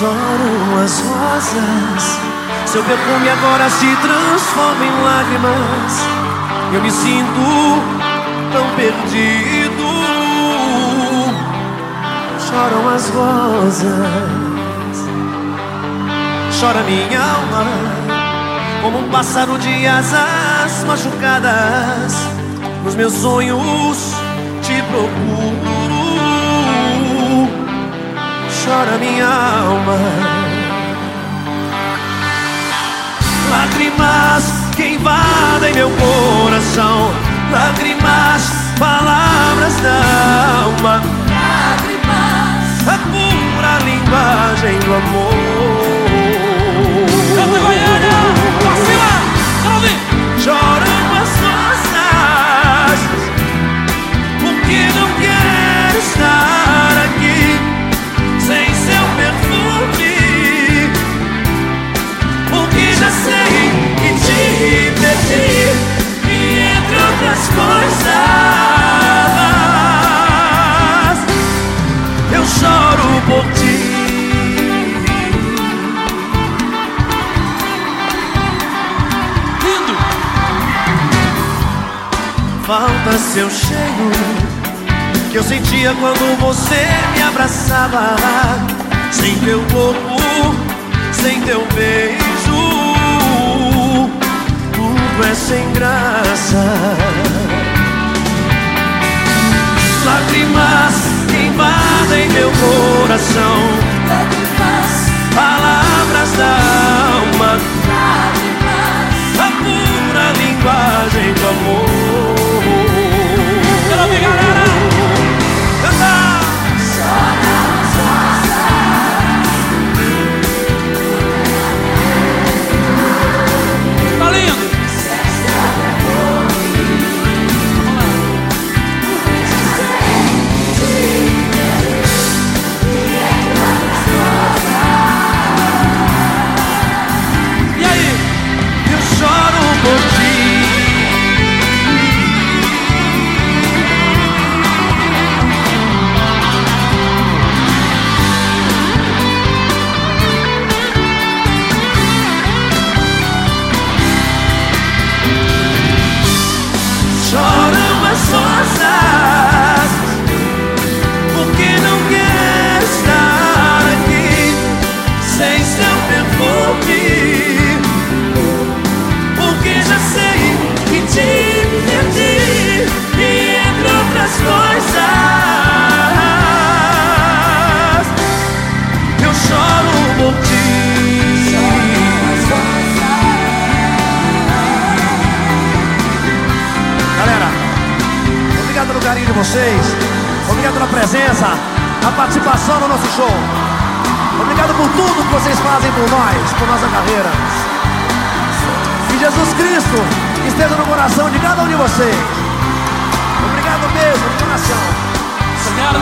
rosas. Seu perfume agora se transforma em lágrimas. Eu me sinto tão perdido. Choram as rosas, chora minha alma, como um pássaro de asas machucadas. Nos meus sonhos te procuro. Chora minha alma. Lágrimas que invadem meu coração. Lágrimas, palavras da alma. Lágrimas. A pura linguagem do amor. Falta seu cheiro que eu sentia quando você me abraçava. Sem teu corpo, sem teu beijo, tudo é sem graça. Perfume Porque já sei que te perdi E entre outras coisas Eu choro por ti Galera, obrigado pelo carinho de vocês. Obrigado pela presença, a participação no nosso show. Obrigado por tudo que vocês fazem por nós, por nossa carreira. Que Jesus Cristo esteja no coração de cada um de vocês. Obrigado mesmo, de coração. Senhora,